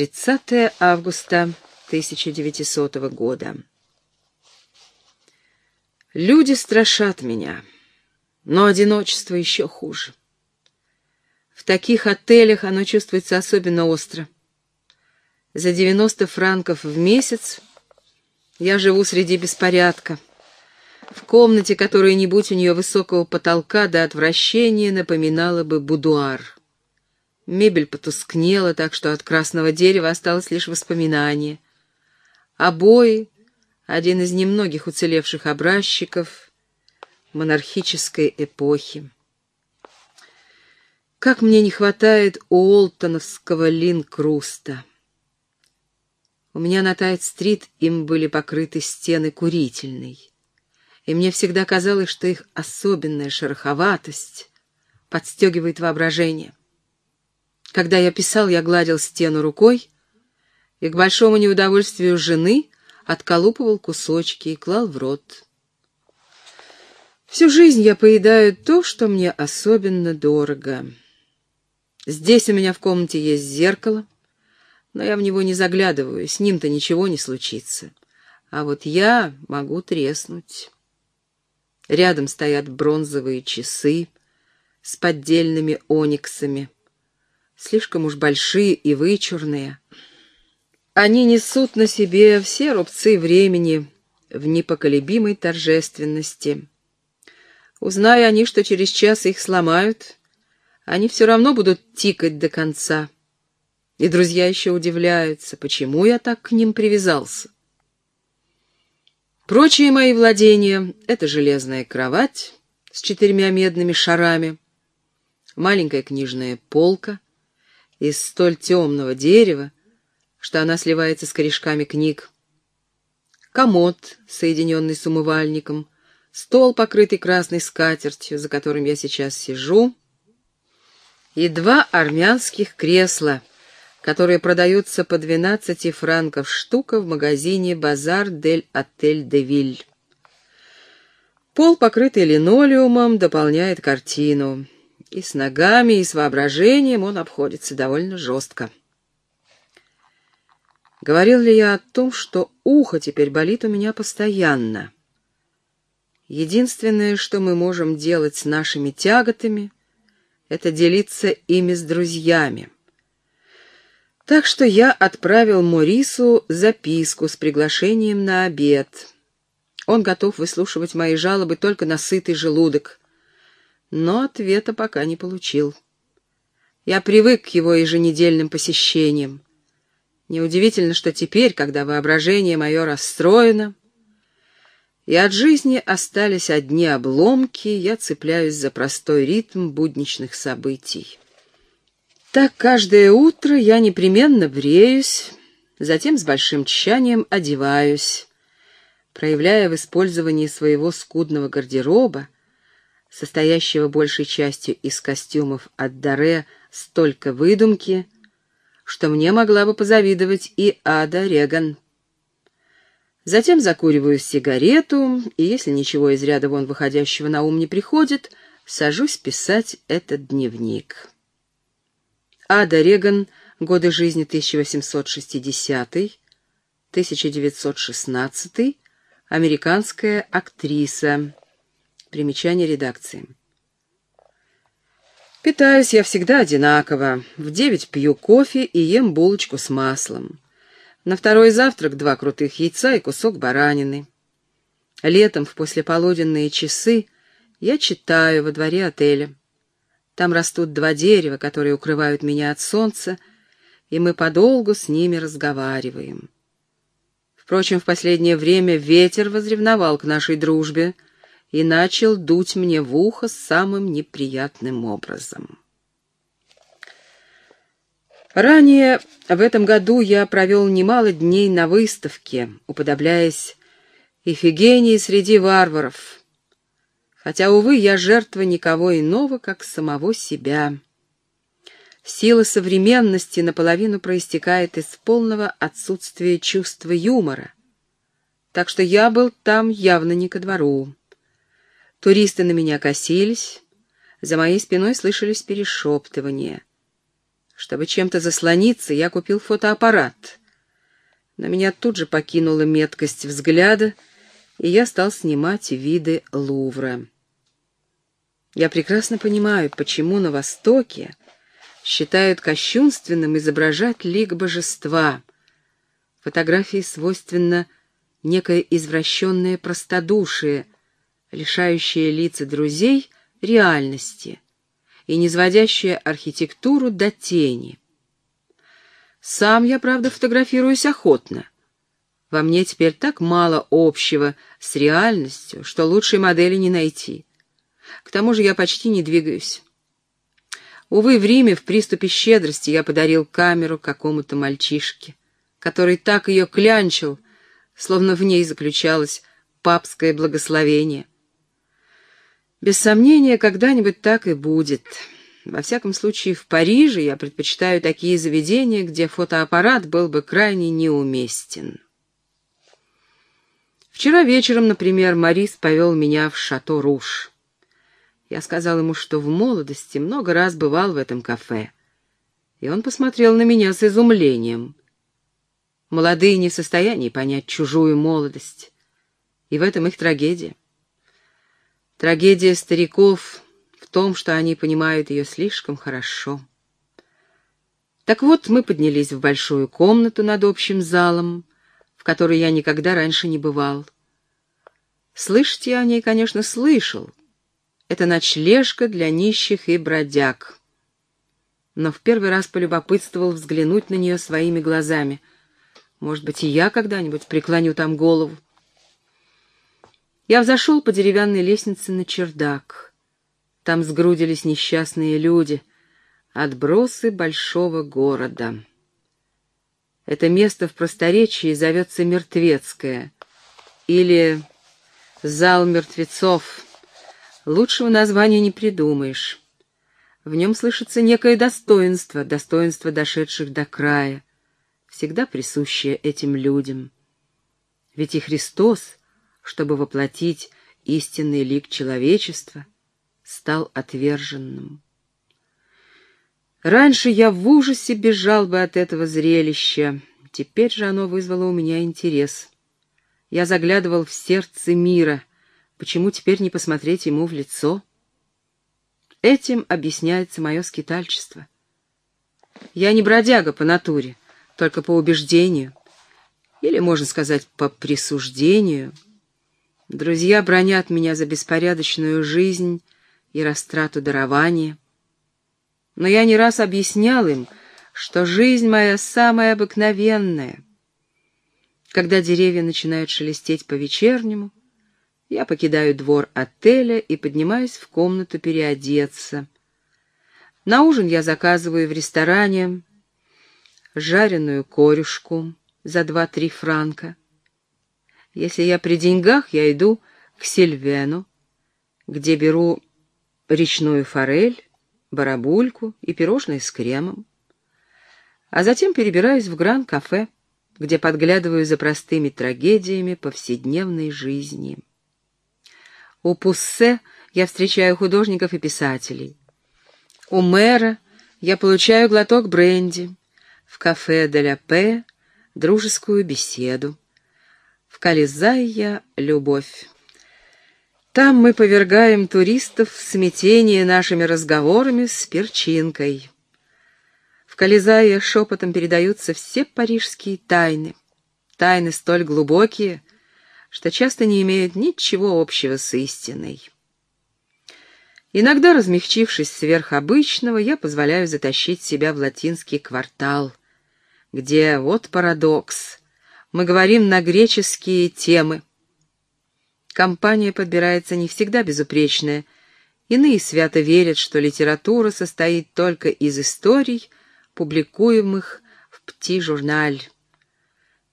30 августа 1900 года. Люди страшат меня, но одиночество еще хуже. В таких отелях оно чувствуется особенно остро. За 90 франков в месяц я живу среди беспорядка. В комнате, которая, не будь у нее высокого потолка, до отвращения напоминала бы будуар. Мебель потускнела, так что от красного дерева осталось лишь воспоминание. Обои — один из немногих уцелевших образчиков монархической эпохи. Как мне не хватает уолтоновского линкруста. У меня на Тайт-стрит им были покрыты стены курительной, и мне всегда казалось, что их особенная шероховатость подстегивает воображение. Когда я писал, я гладил стену рукой и к большому неудовольствию жены отколупывал кусочки и клал в рот. Всю жизнь я поедаю то, что мне особенно дорого. Здесь у меня в комнате есть зеркало, но я в него не заглядываю, с ним-то ничего не случится. А вот я могу треснуть. Рядом стоят бронзовые часы с поддельными ониксами — слишком уж большие и вычурные. Они несут на себе все рубцы времени в непоколебимой торжественности. Узная они, что через час их сломают, они все равно будут тикать до конца. И друзья еще удивляются, почему я так к ним привязался. Прочие мои владения — это железная кровать с четырьмя медными шарами, маленькая книжная полка — из столь темного дерева, что она сливается с корешками книг. Комод, соединенный с умывальником, стол, покрытый красной скатертью, за которым я сейчас сижу, и два армянских кресла, которые продаются по 12 франков штука в магазине «Базар дель Отель де Виль». Пол, покрытый линолеумом, дополняет картину. И с ногами, и с воображением он обходится довольно жестко. Говорил ли я о том, что ухо теперь болит у меня постоянно? Единственное, что мы можем делать с нашими тяготами, это делиться ими с друзьями. Так что я отправил Морису записку с приглашением на обед. Он готов выслушивать мои жалобы только на сытый желудок но ответа пока не получил. Я привык к его еженедельным посещениям. Неудивительно, что теперь, когда воображение мое расстроено, и от жизни остались одни обломки, я цепляюсь за простой ритм будничных событий. Так каждое утро я непременно бреюсь, затем с большим тщанием одеваюсь, проявляя в использовании своего скудного гардероба состоящего большей частью из костюмов от Даре, столько выдумки, что мне могла бы позавидовать и Ада Реган. Затем закуриваю сигарету, и если ничего из ряда вон выходящего на ум не приходит, сажусь писать этот дневник. Ада Реган, годы жизни 1860-1916, американская актриса, Примечание редакции. Питаюсь я всегда одинаково. В девять пью кофе и ем булочку с маслом. На второй завтрак два крутых яйца и кусок баранины. Летом в послеполуденные часы я читаю во дворе отеля. Там растут два дерева, которые укрывают меня от солнца, и мы подолгу с ними разговариваем. Впрочем, в последнее время ветер возревновал к нашей дружбе — и начал дуть мне в ухо самым неприятным образом. Ранее в этом году я провел немало дней на выставке, уподобляясь Ифигении среди варваров, хотя, увы, я жертва никого иного, как самого себя. Сила современности наполовину проистекает из полного отсутствия чувства юмора, так что я был там явно не ко двору. Туристы на меня косились, за моей спиной слышались перешептывания. Чтобы чем-то заслониться, я купил фотоаппарат. Но меня тут же покинула меткость взгляда, и я стал снимать виды Лувра. Я прекрасно понимаю, почему на Востоке считают кощунственным изображать лик божества. Фотографии свойственно некое извращенное простодушие, лишающее лица друзей реальности и низводящее архитектуру до тени. Сам я, правда, фотографируюсь охотно. Во мне теперь так мало общего с реальностью, что лучшей модели не найти. К тому же я почти не двигаюсь. Увы, в Риме в приступе щедрости я подарил камеру какому-то мальчишке, который так ее клянчил, словно в ней заключалось папское благословение. Без сомнения, когда-нибудь так и будет. Во всяком случае, в Париже я предпочитаю такие заведения, где фотоаппарат был бы крайне неуместен. Вчера вечером, например, Марис повел меня в Шато Руш. Я сказал ему, что в молодости много раз бывал в этом кафе. И он посмотрел на меня с изумлением. Молодые не в состоянии понять чужую молодость. И в этом их трагедия. Трагедия стариков в том, что они понимают ее слишком хорошо. Так вот, мы поднялись в большую комнату над общим залом, в которой я никогда раньше не бывал. Слышать я о ней, конечно, слышал, это ночлежка для нищих и бродяг. Но в первый раз полюбопытствовал взглянуть на нее своими глазами. Может быть, и я когда-нибудь преклоню там голову. Я взошел по деревянной лестнице на чердак. Там сгрудились несчастные люди, отбросы большого города. Это место в просторечии зовется Мертвецкое или Зал мертвецов — Лучшего названия не придумаешь. В нем слышится некое достоинство, достоинство дошедших до края, всегда присущее этим людям. Ведь и Христос, чтобы воплотить истинный лик человечества, стал отверженным. Раньше я в ужасе бежал бы от этого зрелища, теперь же оно вызвало у меня интерес. Я заглядывал в сердце мира — Почему теперь не посмотреть ему в лицо? Этим объясняется мое скитальчество. Я не бродяга по натуре, только по убеждению. Или, можно сказать, по присуждению. Друзья бронят меня за беспорядочную жизнь и растрату дарования. Но я не раз объяснял им, что жизнь моя самая обыкновенная. Когда деревья начинают шелестеть по-вечернему, я покидаю двор отеля и поднимаюсь в комнату переодеться. На ужин я заказываю в ресторане жареную корюшку за два-три франка. Если я при деньгах, я иду к Сильвену, где беру речную форель, барабульку и пирожные с кремом. А затем перебираюсь в Гран-кафе, где подглядываю за простыми трагедиями повседневной жизни. У Пуссе я встречаю художников и писателей. У мэра я получаю глоток бренди. В кафе «Де ля Пе» — дружескую беседу. В Кализайя — любовь. Там мы повергаем туристов в смятение нашими разговорами с перчинкой. В Кализае шепотом передаются все парижские тайны. Тайны столь глубокие, что часто не имеют ничего общего с истиной. Иногда, размягчившись сверх обычного, я позволяю затащить себя в латинский квартал, где, вот парадокс, мы говорим на греческие темы. Компания подбирается не всегда безупречная. Иные свято верят, что литература состоит только из историй, публикуемых в «Пти-журналь».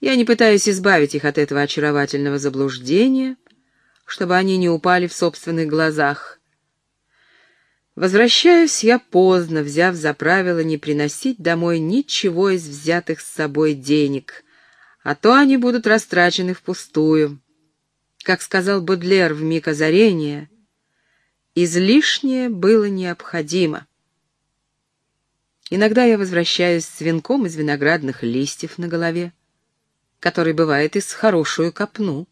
Я не пытаюсь избавить их от этого очаровательного заблуждения, чтобы они не упали в собственных глазах. Возвращаюсь я поздно, взяв за правило не приносить домой ничего из взятых с собой денег, а то они будут растрачены впустую. Как сказал Бодлер в миг озарения, излишнее было необходимо. Иногда я возвращаюсь с венком из виноградных листьев на голове, который бывает из хорошую копну.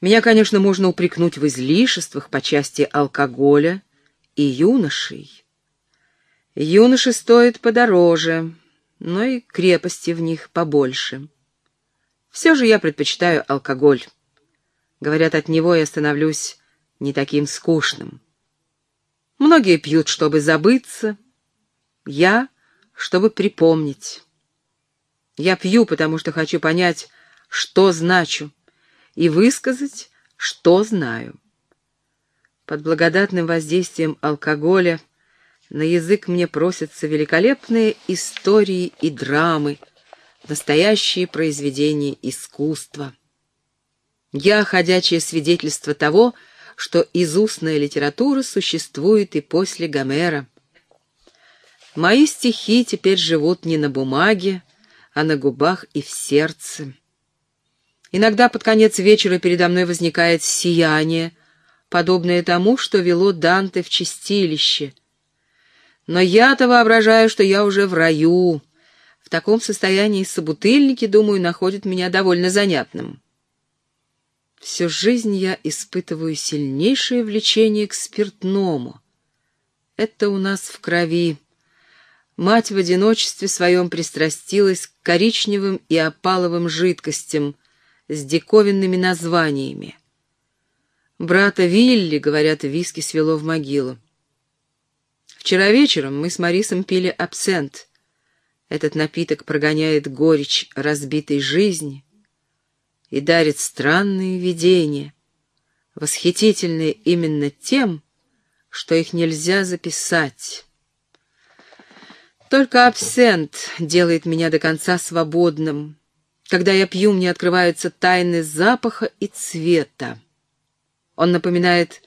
Меня, конечно, можно упрекнуть в излишествах по части алкоголя и юношей. Юноши стоят подороже, но и крепости в них побольше. Все же я предпочитаю алкоголь. Говорят, от него я становлюсь не таким скучным. Многие пьют, чтобы забыться, я — чтобы припомнить. Я пью, потому что хочу понять, что значу, и высказать, что знаю. Под благодатным воздействием алкоголя на язык мне просятся великолепные истории и драмы, настоящие произведения искусства. Я — ходячее свидетельство того, что изустная литература существует и после Гомера. Мои стихи теперь живут не на бумаге, а на губах и в сердце. Иногда под конец вечера передо мной возникает сияние, подобное тому, что вело Данте в чистилище. Но я-то воображаю, что я уже в раю. В таком состоянии собутыльники, думаю, находят меня довольно занятным. Всю жизнь я испытываю сильнейшее влечение к спиртному. Это у нас в крови. Мать в одиночестве своем пристрастилась к коричневым и опаловым жидкостям с диковинными названиями. Брата Вилли, говорят, виски свело в могилу. Вчера вечером мы с Марисом пили абсент. Этот напиток прогоняет горечь разбитой жизни, и дарит странные видения, восхитительные именно тем, что их нельзя записать. Только абсент делает меня до конца свободным. Когда я пью, мне открываются тайны запаха и цвета. Он напоминает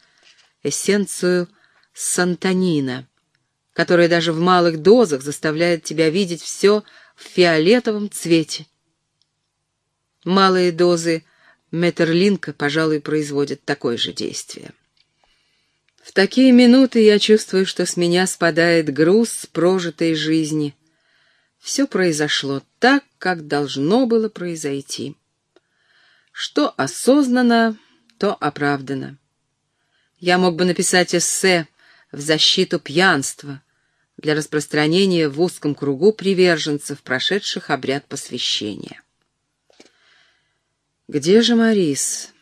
эссенцию сантанина, которая даже в малых дозах заставляет тебя видеть все в фиолетовом цвете. Малые дозы метерлинка, пожалуй, производят такое же действие. В такие минуты я чувствую, что с меня спадает груз прожитой жизни. Все произошло так, как должно было произойти. Что осознанно, то оправдано. Я мог бы написать эссе в защиту пьянства для распространения в узком кругу приверженцев, прошедших обряд посвящения. Где же Марис?